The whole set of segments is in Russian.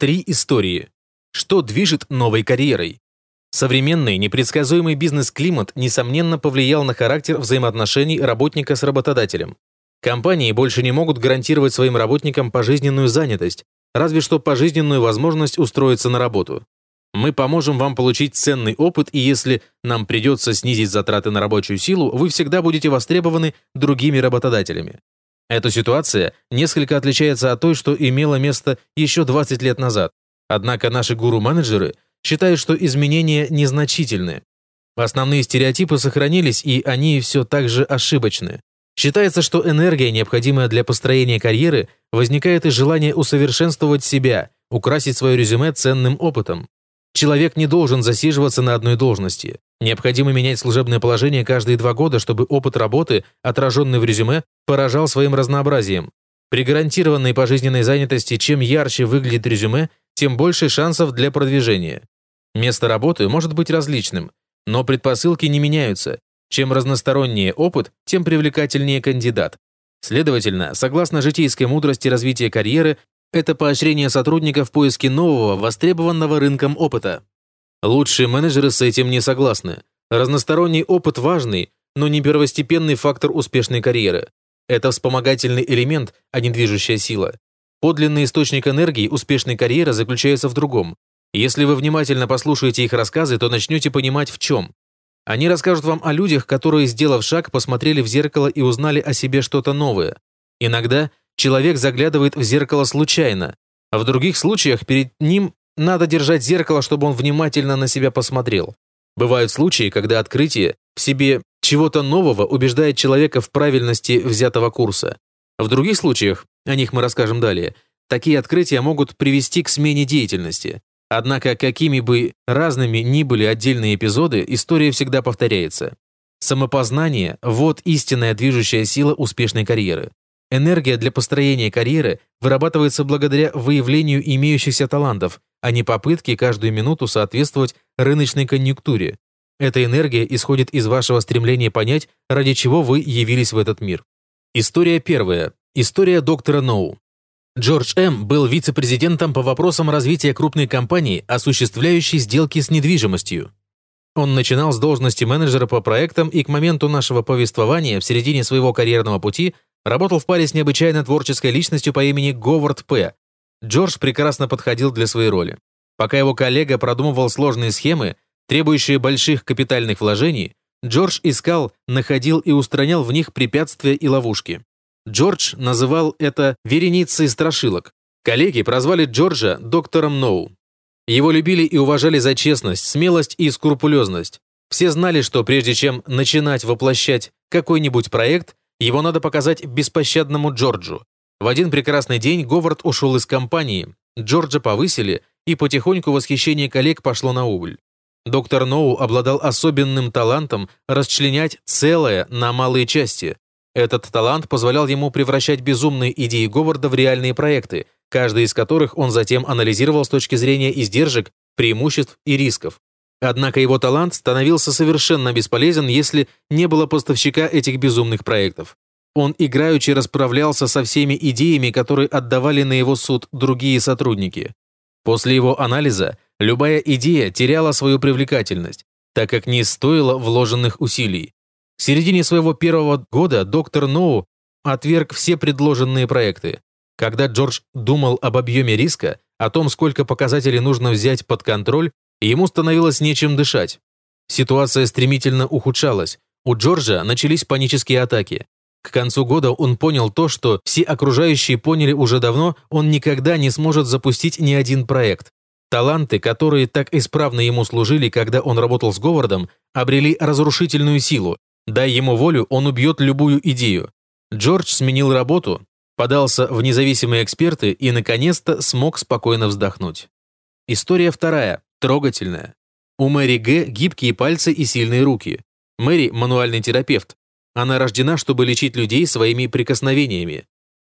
Три истории. Что движет новой карьерой? Современный непредсказуемый бизнес-климат несомненно повлиял на характер взаимоотношений работника с работодателем. Компании больше не могут гарантировать своим работникам пожизненную занятость, разве что пожизненную возможность устроиться на работу. Мы поможем вам получить ценный опыт, и если нам придется снизить затраты на рабочую силу, вы всегда будете востребованы другими работодателями. Эта ситуация несколько отличается от той, что имела место еще 20 лет назад. Однако наши гуру-менеджеры считают, что изменения незначительны. Основные стереотипы сохранились, и они все так же ошибочны. Считается, что энергия, необходимая для построения карьеры, возникает из желания усовершенствовать себя, украсить свое резюме ценным опытом. Человек не должен засиживаться на одной должности. Необходимо менять служебное положение каждые два года, чтобы опыт работы, отраженный в резюме, поражал своим разнообразием. При гарантированной пожизненной занятости чем ярче выглядит резюме, тем больше шансов для продвижения. Место работы может быть различным, но предпосылки не меняются. Чем разностороннее опыт, тем привлекательнее кандидат. Следовательно, согласно житейской мудрости развития карьеры, это поощрение сотрудника в поиске нового, востребованного рынком опыта. Лучшие менеджеры с этим не согласны. Разносторонний опыт важный, но не первостепенный фактор успешной карьеры. Это вспомогательный элемент, а не движущая сила. Подлинный источник энергии успешной карьеры заключается в другом. Если вы внимательно послушаете их рассказы, то начнете понимать в чем. Они расскажут вам о людях, которые, сделав шаг, посмотрели в зеркало и узнали о себе что-то новое. Иногда человек заглядывает в зеркало случайно, а в других случаях перед ним надо держать зеркало, чтобы он внимательно на себя посмотрел. Бывают случаи, когда открытие в себе чего-то нового убеждает человека в правильности взятого курса. В других случаях, о них мы расскажем далее, такие открытия могут привести к смене деятельности. Однако, какими бы разными ни были отдельные эпизоды, история всегда повторяется. Самопознание – вот истинная движущая сила успешной карьеры. Энергия для построения карьеры вырабатывается благодаря выявлению имеющихся талантов, а не попытке каждую минуту соответствовать рыночной конъюнктуре. Эта энергия исходит из вашего стремления понять, ради чего вы явились в этот мир. История первая. История доктора Ноу. Джордж М. был вице-президентом по вопросам развития крупной компании, осуществляющей сделки с недвижимостью. Он начинал с должности менеджера по проектам и к моменту нашего повествования в середине своего карьерного пути Работал в паре с необычайно творческой личностью по имени Говард П. Джордж прекрасно подходил для своей роли. Пока его коллега продумывал сложные схемы, требующие больших капитальных вложений, Джордж искал, находил и устранял в них препятствия и ловушки. Джордж называл это «вереницей страшилок». Коллеги прозвали Джорджа доктором Ноу. Его любили и уважали за честность, смелость и скрупулезность. Все знали, что прежде чем начинать воплощать какой-нибудь проект, его надо показать беспощадному Джорджу. В один прекрасный день Говард ушел из компании, Джорджа повысили, и потихоньку восхищение коллег пошло на убыль. Доктор Ноу обладал особенным талантом расчленять целое на малые части. Этот талант позволял ему превращать безумные идеи Говарда в реальные проекты, каждый из которых он затем анализировал с точки зрения издержек, преимуществ и рисков. Однако его талант становился совершенно бесполезен, если не было поставщика этих безумных проектов. Он играючи расправлялся со всеми идеями, которые отдавали на его суд другие сотрудники. После его анализа любая идея теряла свою привлекательность, так как не стоила вложенных усилий. В середине своего первого года доктор Ноу отверг все предложенные проекты. Когда Джордж думал об объеме риска, о том, сколько показателей нужно взять под контроль, Ему становилось нечем дышать. Ситуация стремительно ухудшалась. У Джорджа начались панические атаки. К концу года он понял то, что все окружающие поняли уже давно, он никогда не сможет запустить ни один проект. Таланты, которые так исправно ему служили, когда он работал с Говардом, обрели разрушительную силу. Дай ему волю, он убьет любую идею. Джордж сменил работу, подался в независимые эксперты и, наконец-то, смог спокойно вздохнуть. История вторая. Трогательная. У Мэри Г. гибкие пальцы и сильные руки. Мэри – мануальный терапевт. Она рождена, чтобы лечить людей своими прикосновениями.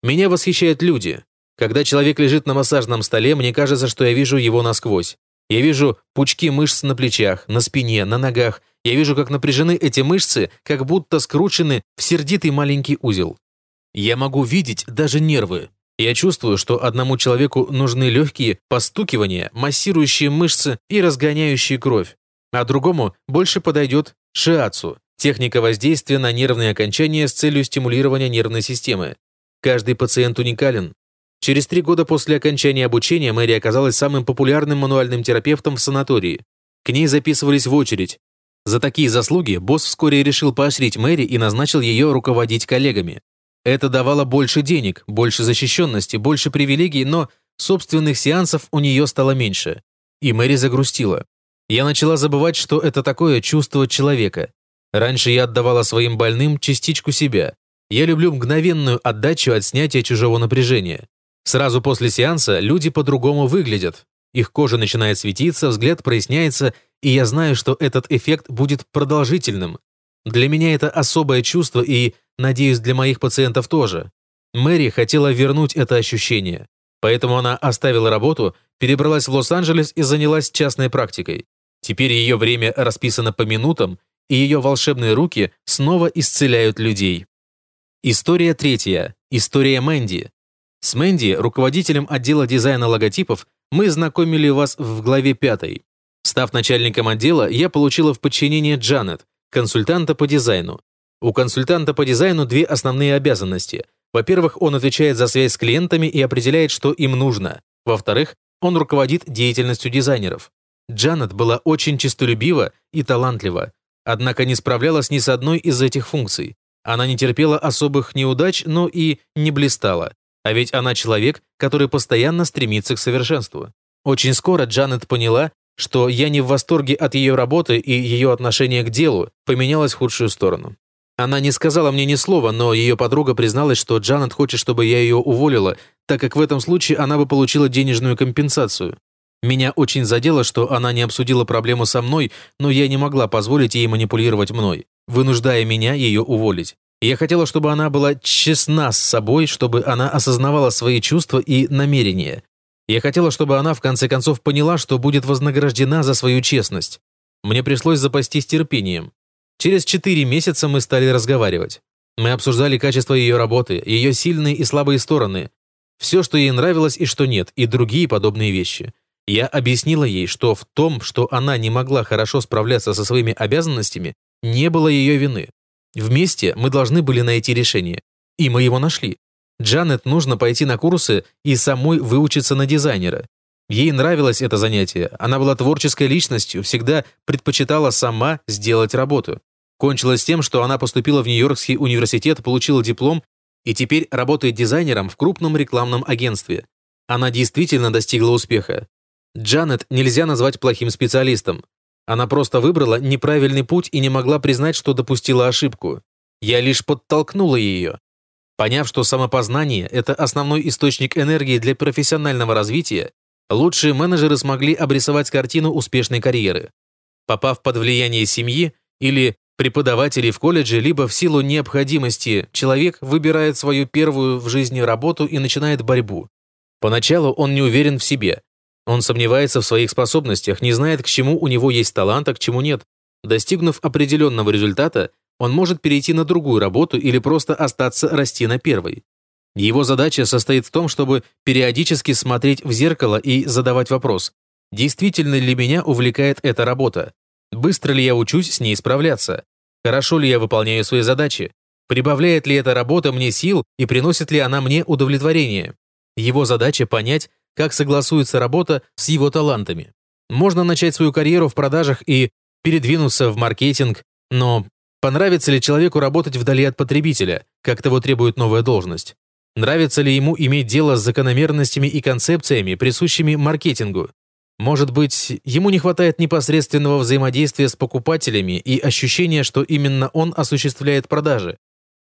Меня восхищают люди. Когда человек лежит на массажном столе, мне кажется, что я вижу его насквозь. Я вижу пучки мышц на плечах, на спине, на ногах. Я вижу, как напряжены эти мышцы, как будто скручены в сердитый маленький узел. Я могу видеть даже нервы. Я чувствую, что одному человеку нужны легкие постукивания, массирующие мышцы и разгоняющие кровь, а другому больше подойдет шиацу, техника воздействия на нервные окончания с целью стимулирования нервной системы. Каждый пациент уникален. Через три года после окончания обучения Мэри оказалась самым популярным мануальным терапевтом в санатории. К ней записывались в очередь. За такие заслуги босс вскоре решил поощрить Мэри и назначил ее руководить коллегами. Это давало больше денег, больше защищенности, больше привилегий, но собственных сеансов у нее стало меньше. И Мэри загрустила. Я начала забывать, что это такое чувство человека. Раньше я отдавала своим больным частичку себя. Я люблю мгновенную отдачу от снятия чужого напряжения. Сразу после сеанса люди по-другому выглядят. Их кожа начинает светиться, взгляд проясняется, и я знаю, что этот эффект будет продолжительным. Для меня это особое чувство, и Надеюсь, для моих пациентов тоже. Мэри хотела вернуть это ощущение. Поэтому она оставила работу, перебралась в Лос-Анджелес и занялась частной практикой. Теперь ее время расписано по минутам, и ее волшебные руки снова исцеляют людей. История третья. История Мэнди. С Мэнди, руководителем отдела дизайна логотипов, мы знакомили вас в главе пятой. Став начальником отдела, я получила в подчинение Джанет, консультанта по дизайну. У консультанта по дизайну две основные обязанности. Во-первых, он отвечает за связь с клиентами и определяет, что им нужно. Во-вторых, он руководит деятельностью дизайнеров. Джанет была очень честолюбива и талантлива, однако не справлялась ни с одной из этих функций. Она не терпела особых неудач, но и не блистала. А ведь она человек, который постоянно стремится к совершенству. Очень скоро Джанет поняла, что я не в восторге от ее работы и ее отношение к делу поменялось в худшую сторону. Она не сказала мне ни слова, но ее подруга призналась, что Джанет хочет, чтобы я ее уволила, так как в этом случае она бы получила денежную компенсацию. Меня очень задело, что она не обсудила проблему со мной, но я не могла позволить ей манипулировать мной, вынуждая меня ее уволить. Я хотела, чтобы она была честна с собой, чтобы она осознавала свои чувства и намерения. Я хотела, чтобы она в конце концов поняла, что будет вознаграждена за свою честность. Мне пришлось запастись терпением. Через четыре месяца мы стали разговаривать. Мы обсуждали качество ее работы, ее сильные и слабые стороны, все, что ей нравилось и что нет, и другие подобные вещи. Я объяснила ей, что в том, что она не могла хорошо справляться со своими обязанностями, не было ее вины. Вместе мы должны были найти решение. И мы его нашли. Джанет нужно пойти на курсы и самой выучиться на дизайнера. Ей нравилось это занятие, она была творческой личностью, всегда предпочитала сама сделать работу. Кончилось тем, что она поступила в Нью-Йоркский университет, получила диплом и теперь работает дизайнером в крупном рекламном агентстве. Она действительно достигла успеха. Джанет нельзя назвать плохим специалистом. Она просто выбрала неправильный путь и не могла признать, что допустила ошибку. Я лишь подтолкнула ее. Поняв, что самопознание – это основной источник энергии для профессионального развития, лучшие менеджеры смогли обрисовать картину успешной карьеры. Попав под влияние семьи или преподавателей в колледже, либо в силу необходимости человек выбирает свою первую в жизни работу и начинает борьбу. Поначалу он не уверен в себе. Он сомневается в своих способностях, не знает, к чему у него есть талант, а к чему нет. Достигнув определенного результата, он может перейти на другую работу или просто остаться расти на первой. Его задача состоит в том, чтобы периодически смотреть в зеркало и задавать вопрос, действительно ли меня увлекает эта работа, быстро ли я учусь с ней справляться, Хорошо ли я выполняю свои задачи? Прибавляет ли эта работа мне сил и приносит ли она мне удовлетворение? Его задача понять, как согласуется работа с его талантами. Можно начать свою карьеру в продажах и передвинуться в маркетинг, но понравится ли человеку работать вдали от потребителя, как того требует новая должность? Нравится ли ему иметь дело с закономерностями и концепциями, присущими маркетингу? Может быть, ему не хватает непосредственного взаимодействия с покупателями и ощущения, что именно он осуществляет продажи.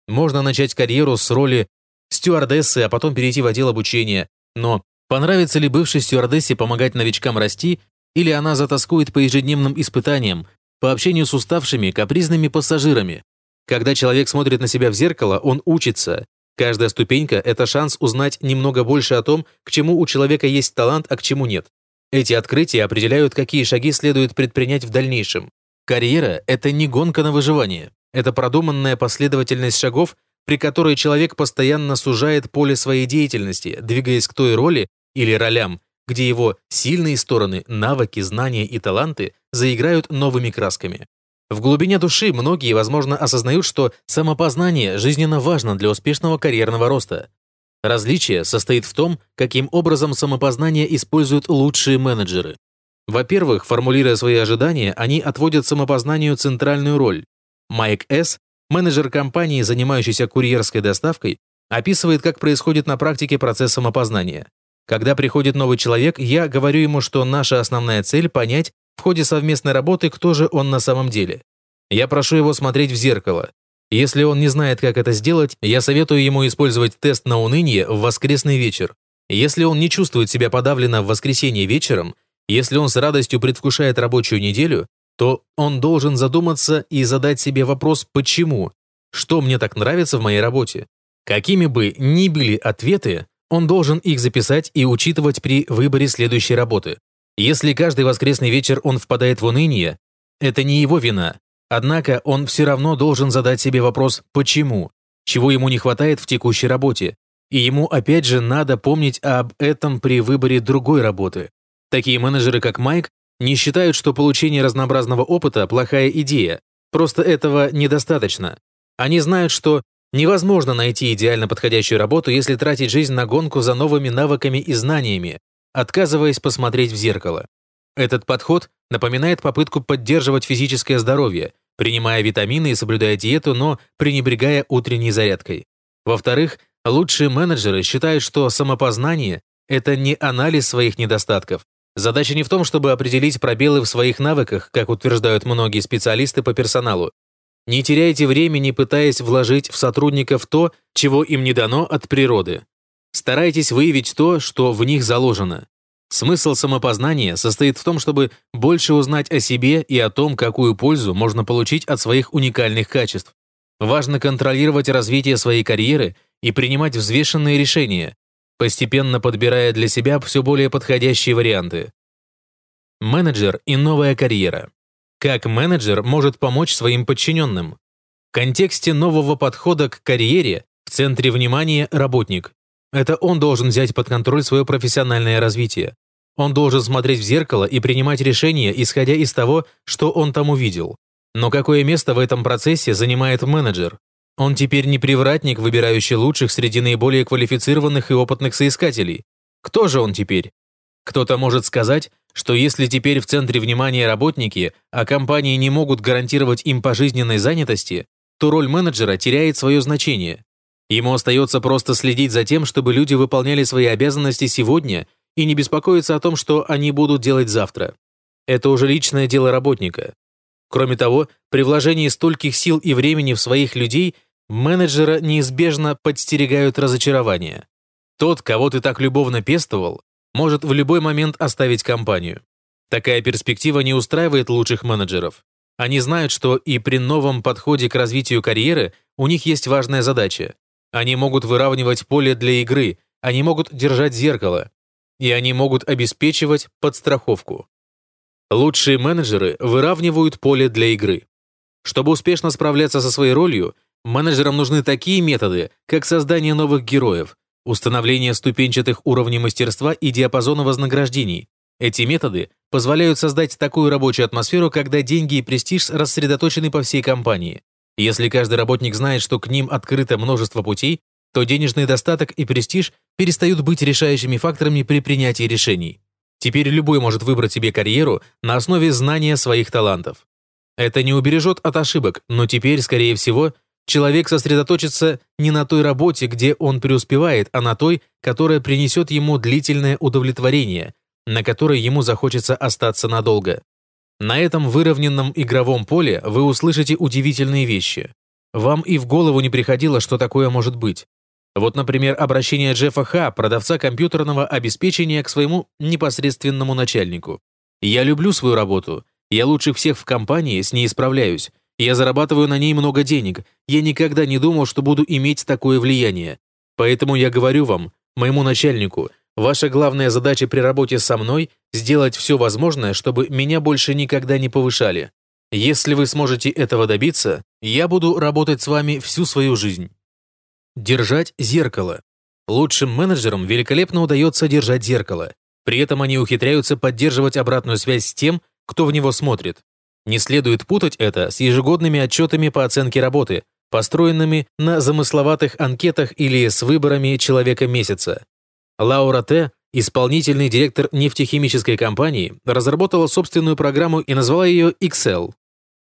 Можно начать карьеру с роли стюардессы, а потом перейти в отдел обучения. Но понравится ли бывшей стюардессе помогать новичкам расти, или она затаскует по ежедневным испытаниям, по общению с уставшими, капризными пассажирами? Когда человек смотрит на себя в зеркало, он учится. Каждая ступенька – это шанс узнать немного больше о том, к чему у человека есть талант, а к чему нет. Эти открытия определяют, какие шаги следует предпринять в дальнейшем. Карьера – это не гонка на выживание. Это продуманная последовательность шагов, при которой человек постоянно сужает поле своей деятельности, двигаясь к той роли или ролям, где его сильные стороны, навыки, знания и таланты заиграют новыми красками. В глубине души многие, возможно, осознают, что самопознание жизненно важно для успешного карьерного роста. Различие состоит в том, каким образом самопознание используют лучшие менеджеры. Во-первых, формулируя свои ожидания, они отводят самопознанию центральную роль. Майк С., менеджер компании, занимающийся курьерской доставкой, описывает, как происходит на практике процесс самопознания. Когда приходит новый человек, я говорю ему, что наша основная цель – понять в ходе совместной работы, кто же он на самом деле. Я прошу его смотреть в зеркало. Если он не знает, как это сделать, я советую ему использовать тест на уныние в воскресный вечер. Если он не чувствует себя подавленно в воскресенье вечером, если он с радостью предвкушает рабочую неделю, то он должен задуматься и задать себе вопрос «почему?», что мне так нравится в моей работе. Какими бы ни были ответы, он должен их записать и учитывать при выборе следующей работы. Если каждый воскресный вечер он впадает в уныние, это не его вина. Однако он все равно должен задать себе вопрос «почему?», чего ему не хватает в текущей работе. И ему опять же надо помнить об этом при выборе другой работы. Такие менеджеры, как Майк, не считают, что получение разнообразного опыта – плохая идея. Просто этого недостаточно. Они знают, что невозможно найти идеально подходящую работу, если тратить жизнь на гонку за новыми навыками и знаниями, отказываясь посмотреть в зеркало. Этот подход напоминает попытку поддерживать физическое здоровье, принимая витамины и соблюдая диету, но пренебрегая утренней зарядкой. Во-вторых, лучшие менеджеры считают, что самопознание – это не анализ своих недостатков, Задача не в том, чтобы определить пробелы в своих навыках, как утверждают многие специалисты по персоналу. Не теряйте времени, пытаясь вложить в сотрудников то, чего им не дано от природы. Старайтесь выявить то, что в них заложено. Смысл самопознания состоит в том, чтобы больше узнать о себе и о том, какую пользу можно получить от своих уникальных качеств. Важно контролировать развитие своей карьеры и принимать взвешенные решения, постепенно подбирая для себя все более подходящие варианты. Менеджер и новая карьера. Как менеджер может помочь своим подчиненным? В контексте нового подхода к карьере в центре внимания работник. Это он должен взять под контроль свое профессиональное развитие. Он должен смотреть в зеркало и принимать решения, исходя из того, что он там увидел. Но какое место в этом процессе занимает менеджер? Он теперь не привратник, выбирающий лучших среди наиболее квалифицированных и опытных соискателей. Кто же он теперь? Кто-то может сказать, что если теперь в центре внимания работники, а компании не могут гарантировать им пожизненной занятости, то роль менеджера теряет свое значение. Ему остается просто следить за тем, чтобы люди выполняли свои обязанности сегодня и не беспокоиться о том, что они будут делать завтра. Это уже личное дело работника. Кроме того, при вложении стольких сил и времени в своих людей менеджера неизбежно подстерегают разочарования. Тот, кого ты так любовно пестовал, может в любой момент оставить компанию. Такая перспектива не устраивает лучших менеджеров. Они знают, что и при новом подходе к развитию карьеры у них есть важная задача. Они могут выравнивать поле для игры, они могут держать зеркало, и они могут обеспечивать подстраховку. Лучшие менеджеры выравнивают поле для игры. Чтобы успешно справляться со своей ролью, менеджерам нужны такие методы, как создание новых героев, установление ступенчатых уровней мастерства и диапазона вознаграждений. Эти методы позволяют создать такую рабочую атмосферу, когда деньги и престиж рассредоточены по всей компании. Если каждый работник знает, что к ним открыто множество путей, то денежный достаток и престиж перестают быть решающими факторами при принятии решений. Теперь любой может выбрать себе карьеру на основе знания своих талантов. Это не убережет от ошибок, но теперь, скорее всего, человек сосредоточится не на той работе, где он преуспевает, а на той, которая принесет ему длительное удовлетворение, на которой ему захочется остаться надолго. На этом выровненном игровом поле вы услышите удивительные вещи. Вам и в голову не приходило, что такое может быть. Вот, например, обращение Джеффа Ха, продавца компьютерного обеспечения, к своему непосредственному начальнику. «Я люблю свою работу. Я лучше всех в компании, с ней справляюсь. Я зарабатываю на ней много денег. Я никогда не думал, что буду иметь такое влияние. Поэтому я говорю вам, моему начальнику, ваша главная задача при работе со мной – сделать все возможное, чтобы меня больше никогда не повышали. Если вы сможете этого добиться, я буду работать с вами всю свою жизнь». Держать зеркало. Лучшим менеджерам великолепно удается держать зеркало. При этом они ухитряются поддерживать обратную связь с тем, кто в него смотрит. Не следует путать это с ежегодными отчетами по оценке работы, построенными на замысловатых анкетах или с выборами человека месяца. Лаура Т., исполнительный директор нефтехимической компании, разработала собственную программу и назвала ее Excel.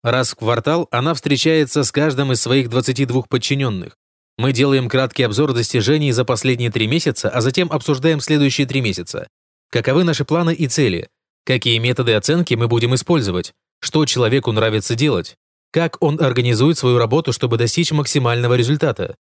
Раз в квартал она встречается с каждым из своих 22 подчиненных. Мы делаем краткий обзор достижений за последние три месяца, а затем обсуждаем следующие три месяца. Каковы наши планы и цели? Какие методы оценки мы будем использовать? Что человеку нравится делать? Как он организует свою работу, чтобы достичь максимального результата?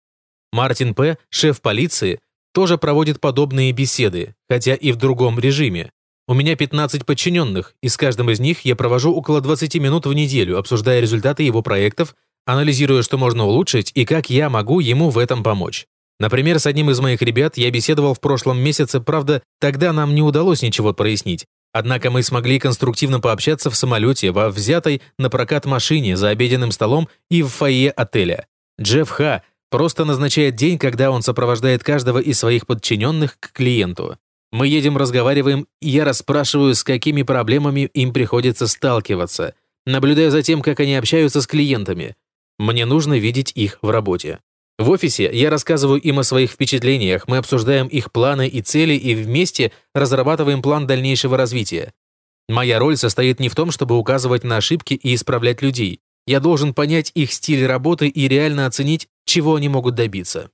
Мартин П., шеф полиции, тоже проводит подобные беседы, хотя и в другом режиме. У меня 15 подчиненных, и с каждым из них я провожу около 20 минут в неделю, обсуждая результаты его проектов, анализируя, что можно улучшить и как я могу ему в этом помочь. Например, с одним из моих ребят я беседовал в прошлом месяце, правда, тогда нам не удалось ничего прояснить, Однако мы смогли конструктивно пообщаться в самолете, во взятой на прокат машине, за обеденным столом и в фойе отеля. Джефф Ха просто назначает день, когда он сопровождает каждого из своих подчиненных к клиенту. Мы едем, разговариваем, и я расспрашиваю, с какими проблемами им приходится сталкиваться, наблюдая за тем, как они общаются с клиентами. Мне нужно видеть их в работе. В офисе я рассказываю им о своих впечатлениях, мы обсуждаем их планы и цели и вместе разрабатываем план дальнейшего развития. Моя роль состоит не в том, чтобы указывать на ошибки и исправлять людей. Я должен понять их стиль работы и реально оценить, чего они могут добиться.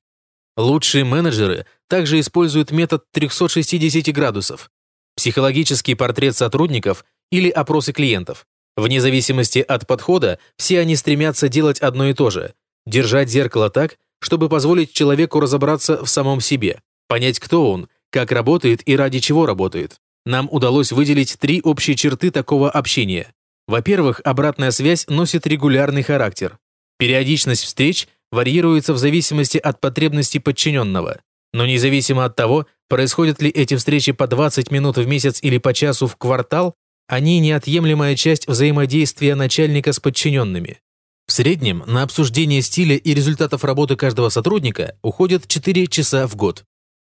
Лучшие менеджеры также используют метод 360 градусов, психологический портрет сотрудников или опросы клиентов. Вне зависимости от подхода, все они стремятся делать одно и то же – держать зеркало так, чтобы позволить человеку разобраться в самом себе, понять, кто он, как работает и ради чего работает. Нам удалось выделить три общие черты такого общения. Во-первых, обратная связь носит регулярный характер. Периодичность встреч варьируется в зависимости от потребностей подчиненного. Но независимо от того, происходят ли эти встречи по 20 минут в месяц или по часу в квартал, они неотъемлемая часть взаимодействия начальника с подчиненными. В среднем на обсуждение стиля и результатов работы каждого сотрудника уходят 4 часа в год.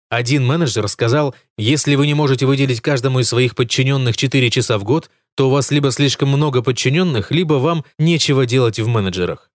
Один менеджер сказал, если вы не можете выделить каждому из своих подчиненных 4 часа в год, то у вас либо слишком много подчиненных, либо вам нечего делать в менеджерах.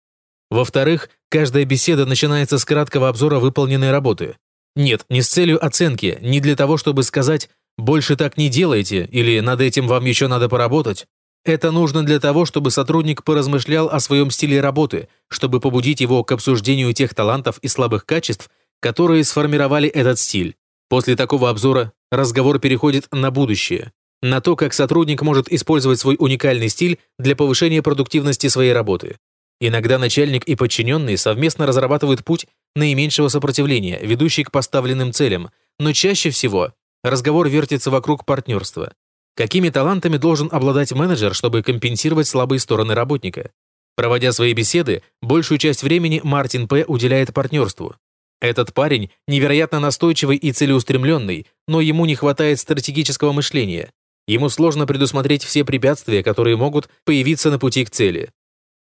Во-вторых, каждая беседа начинается с краткого обзора выполненной работы. Нет, не с целью оценки, не для того, чтобы сказать «больше так не делайте» или «над этим вам еще надо поработать». Это нужно для того, чтобы сотрудник поразмышлял о своем стиле работы, чтобы побудить его к обсуждению тех талантов и слабых качеств, которые сформировали этот стиль. После такого обзора разговор переходит на будущее, на то, как сотрудник может использовать свой уникальный стиль для повышения продуктивности своей работы. Иногда начальник и подчиненный совместно разрабатывают путь наименьшего сопротивления, ведущий к поставленным целям, но чаще всего разговор вертится вокруг партнерства. Какими талантами должен обладать менеджер, чтобы компенсировать слабые стороны работника? Проводя свои беседы, большую часть времени Мартин П. уделяет партнерству. Этот парень невероятно настойчивый и целеустремленный, но ему не хватает стратегического мышления. Ему сложно предусмотреть все препятствия, которые могут появиться на пути к цели.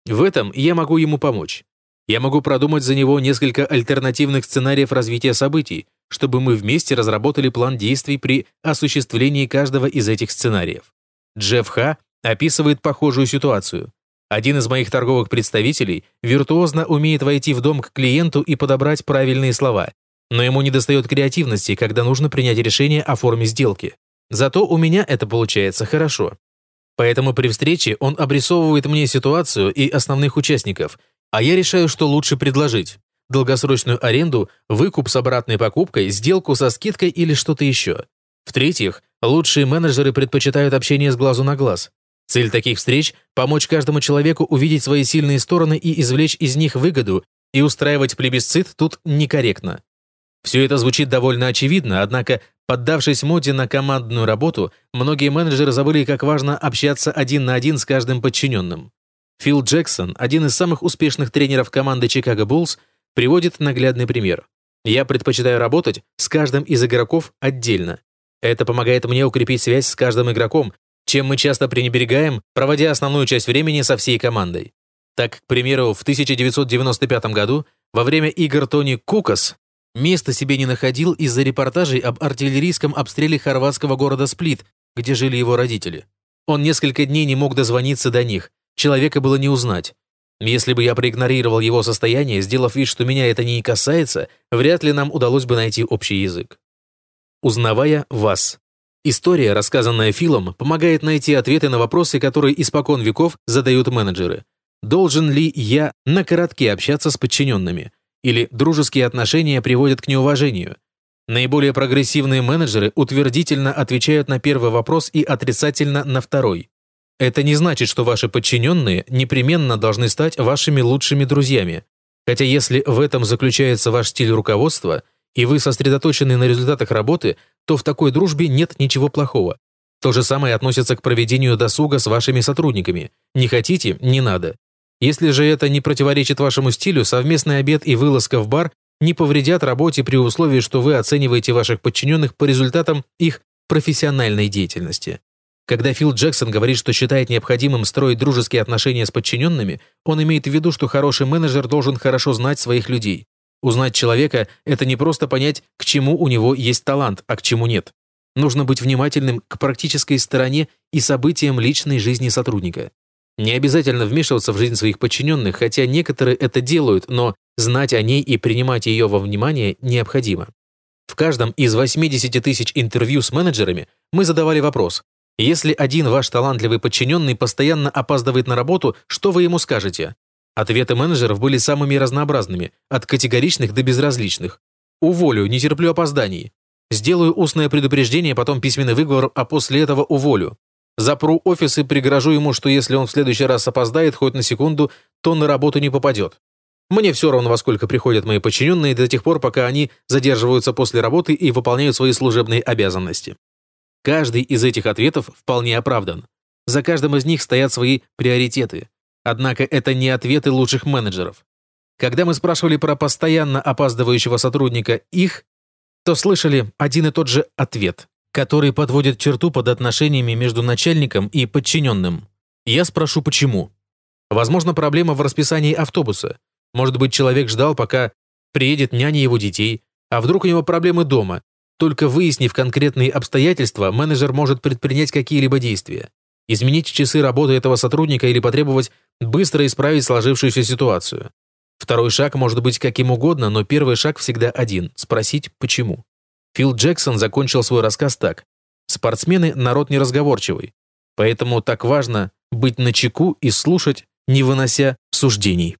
В этом я могу ему помочь. Я могу продумать за него несколько альтернативных сценариев развития событий, чтобы мы вместе разработали план действий при осуществлении каждого из этих сценариев. Джефф Ха описывает похожую ситуацию. Один из моих торговых представителей виртуозно умеет войти в дом к клиенту и подобрать правильные слова, но ему недостает креативности, когда нужно принять решение о форме сделки. Зато у меня это получается хорошо. Поэтому при встрече он обрисовывает мне ситуацию и основных участников, а я решаю, что лучше предложить долгосрочную аренду, выкуп с обратной покупкой, сделку со скидкой или что-то еще. В-третьих, лучшие менеджеры предпочитают общение с глазу на глаз. Цель таких встреч – помочь каждому человеку увидеть свои сильные стороны и извлечь из них выгоду, и устраивать плебисцит тут некорректно. Все это звучит довольно очевидно, однако, поддавшись моде на командную работу, многие менеджеры забыли, как важно общаться один на один с каждым подчиненным. Фил Джексон, один из самых успешных тренеров команды Chicago Bulls, приводит наглядный пример. Я предпочитаю работать с каждым из игроков отдельно. Это помогает мне укрепить связь с каждым игроком, чем мы часто пренебрегаем, проводя основную часть времени со всей командой. Так, к примеру, в 1995 году Во время игр Тони Кукас место себе не находил из-за репортажей об артиллерийском обстреле хорватского города Сплит, где жили его родители. Он несколько дней не мог дозвониться до них, человека было не узнать. Если бы я проигнорировал его состояние, сделав вид, что меня это не касается, вряд ли нам удалось бы найти общий язык. Узнавая вас. История, рассказанная Филом, помогает найти ответы на вопросы, которые испокон веков задают менеджеры. Должен ли я на коротке общаться с подчиненными? Или дружеские отношения приводят к неуважению? Наиболее прогрессивные менеджеры утвердительно отвечают на первый вопрос и отрицательно на второй. Это не значит, что ваши подчиненные непременно должны стать вашими лучшими друзьями. Хотя если в этом заключается ваш стиль руководства, и вы сосредоточены на результатах работы, то в такой дружбе нет ничего плохого. То же самое относится к проведению досуга с вашими сотрудниками. Не хотите – не надо. Если же это не противоречит вашему стилю, совместный обед и вылазка в бар не повредят работе при условии, что вы оцениваете ваших подчиненных по результатам их профессиональной деятельности. Когда Фил Джексон говорит, что считает необходимым строить дружеские отношения с подчиненными, он имеет в виду, что хороший менеджер должен хорошо знать своих людей. Узнать человека – это не просто понять, к чему у него есть талант, а к чему нет. Нужно быть внимательным к практической стороне и событиям личной жизни сотрудника. Не обязательно вмешиваться в жизнь своих подчиненных, хотя некоторые это делают, но знать о ней и принимать ее во внимание необходимо. В каждом из 80 тысяч интервью с менеджерами мы задавали вопрос, если один ваш талантливый подчиненный постоянно опаздывает на работу, что вы ему скажете? Ответы менеджеров были самыми разнообразными, от категоричных до безразличных. Уволю, не терплю опозданий. Сделаю устное предупреждение, потом письменный выговор, а после этого уволю. Запру офис и пригрожу ему, что если он в следующий раз опоздает хоть на секунду, то на работу не попадет. Мне все равно, во сколько приходят мои подчиненные до тех пор, пока они задерживаются после работы и выполняют свои служебные обязанности. Каждый из этих ответов вполне оправдан. За каждым из них стоят свои приоритеты. Однако это не ответы лучших менеджеров. Когда мы спрашивали про постоянно опаздывающего сотрудника их, то слышали один и тот же ответ, который подводит черту под отношениями между начальником и подчиненным. Я спрошу, почему. Возможно, проблема в расписании автобуса. Может быть, человек ждал, пока приедет няня его детей, а вдруг у него проблемы дома, только выяснив конкретные обстоятельства, менеджер может предпринять какие-либо действия. Изменить часы работы этого сотрудника или потребовать быстро исправить сложившуюся ситуацию. Второй шаг может быть каким угодно, но первый шаг всегда один – спросить «почему?». Фил Джексон закончил свой рассказ так. «Спортсмены – народ неразговорчивый, поэтому так важно быть начеку и слушать, не вынося суждений».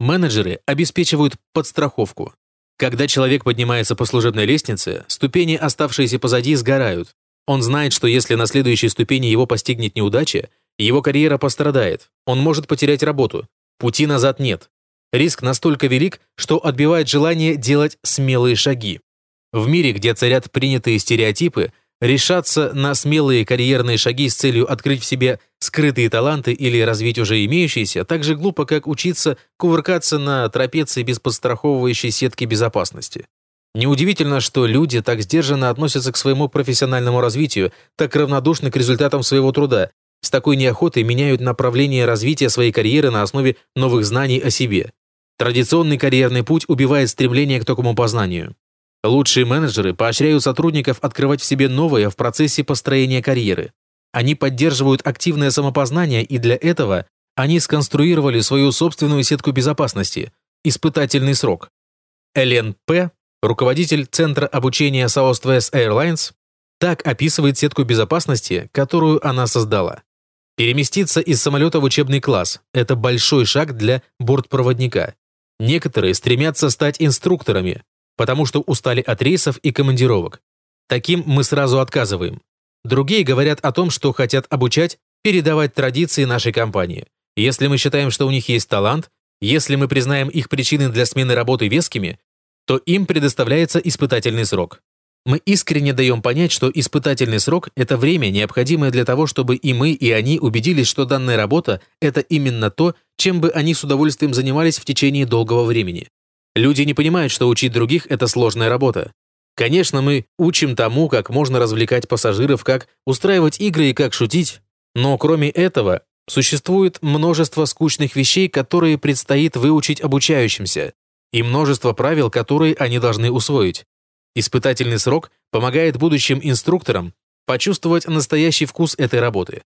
Менеджеры обеспечивают подстраховку. Когда человек поднимается по служебной лестнице, ступени, оставшиеся позади, сгорают. Он знает, что если на следующей ступени его постигнет неудача, его карьера пострадает, он может потерять работу. Пути назад нет. Риск настолько велик, что отбивает желание делать смелые шаги. В мире, где царят принятые стереотипы, Решаться на смелые карьерные шаги с целью открыть в себе скрытые таланты или развить уже имеющиеся так же глупо, как учиться кувыркаться на трапеции без подстраховывающей сетки безопасности. Неудивительно, что люди так сдержанно относятся к своему профессиональному развитию, так равнодушны к результатам своего труда, с такой неохотой меняют направление развития своей карьеры на основе новых знаний о себе. Традиционный карьерный путь убивает стремление к такому познанию. Лучшие менеджеры поощряют сотрудников открывать в себе новое в процессе построения карьеры. Они поддерживают активное самопознание, и для этого они сконструировали свою собственную сетку безопасности – испытательный срок. Элен П., руководитель Центра обучения Southwest Airlines, так описывает сетку безопасности, которую она создала. Переместиться из самолета в учебный класс – это большой шаг для бортпроводника. Некоторые стремятся стать инструкторами, потому что устали от рейсов и командировок. Таким мы сразу отказываем. Другие говорят о том, что хотят обучать, передавать традиции нашей компании. Если мы считаем, что у них есть талант, если мы признаем их причины для смены работы вескими, то им предоставляется испытательный срок. Мы искренне даем понять, что испытательный срок – это время, необходимое для того, чтобы и мы, и они убедились, что данная работа – это именно то, чем бы они с удовольствием занимались в течение долгого времени. Люди не понимают, что учить других – это сложная работа. Конечно, мы учим тому, как можно развлекать пассажиров, как устраивать игры и как шутить, но кроме этого существует множество скучных вещей, которые предстоит выучить обучающимся. и множество правил, которые они должны усвоить. Испытательный срок помогает будущим инструкторам почувствовать настоящий вкус этой работы.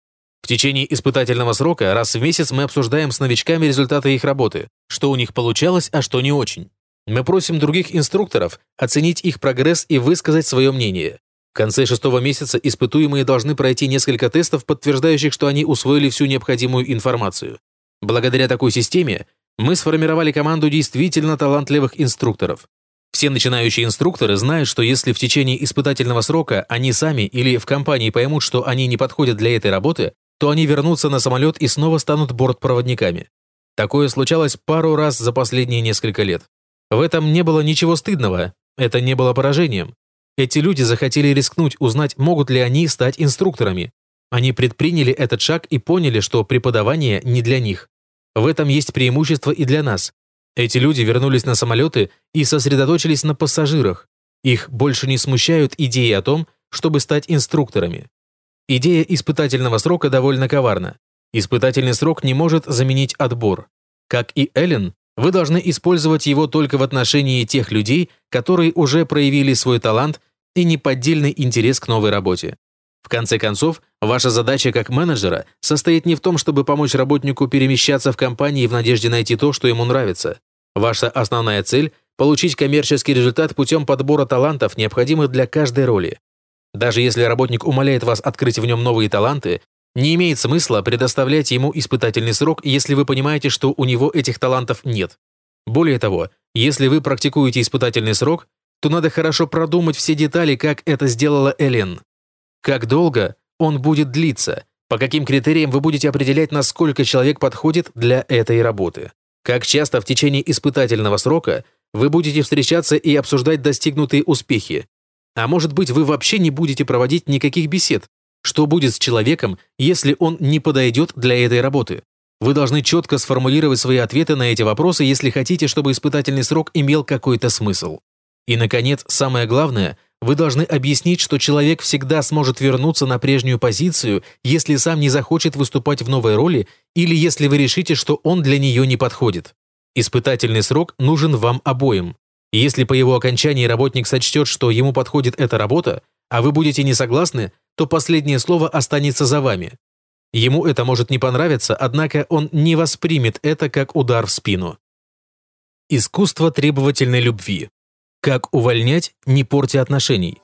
В течение испытательного срока раз в месяц мы обсуждаем с новичками результаты их работы, что у них получалось, а что не очень. Мы просим других инструкторов оценить их прогресс и высказать свое мнение. В конце шестого месяца испытуемые должны пройти несколько тестов, подтверждающих, что они усвоили всю необходимую информацию. Благодаря такой системе мы сформировали команду действительно талантливых инструкторов. Все начинающие инструкторы знают, что если в течение испытательного срока они сами или в компании поймут, что они не подходят для этой работы, то они вернутся на самолет и снова станут бортпроводниками. Такое случалось пару раз за последние несколько лет. В этом не было ничего стыдного, это не было поражением. Эти люди захотели рискнуть, узнать, могут ли они стать инструкторами. Они предприняли этот шаг и поняли, что преподавание не для них. В этом есть преимущество и для нас. Эти люди вернулись на самолеты и сосредоточились на пассажирах. Их больше не смущают идеи о том, чтобы стать инструкторами. Идея испытательного срока довольно коварна. Испытательный срок не может заменить отбор. Как и Эллен, вы должны использовать его только в отношении тех людей, которые уже проявили свой талант и неподдельный интерес к новой работе. В конце концов, ваша задача как менеджера состоит не в том, чтобы помочь работнику перемещаться в компании в надежде найти то, что ему нравится. Ваша основная цель – получить коммерческий результат путем подбора талантов, необходимых для каждой роли. Даже если работник умоляет вас открыть в нем новые таланты, не имеет смысла предоставлять ему испытательный срок, если вы понимаете, что у него этих талантов нет. Более того, если вы практикуете испытательный срок, то надо хорошо продумать все детали, как это сделала Элен. Как долго он будет длиться? По каким критериям вы будете определять, насколько человек подходит для этой работы? Как часто в течение испытательного срока вы будете встречаться и обсуждать достигнутые успехи? А может быть, вы вообще не будете проводить никаких бесед? Что будет с человеком, если он не подойдет для этой работы? Вы должны четко сформулировать свои ответы на эти вопросы, если хотите, чтобы испытательный срок имел какой-то смысл. И, наконец, самое главное – вы должны объяснить, что человек всегда сможет вернуться на прежнюю позицию, если сам не захочет выступать в новой роли или если вы решите, что он для нее не подходит. Испытательный срок нужен вам обоим. Если по его окончании работник сочтет, что ему подходит эта работа, а вы будете не согласны, то последнее слово останется за вами. Ему это может не понравиться, однако он не воспримет это как удар в спину. Искусство требовательной любви. Как увольнять, не портя отношений.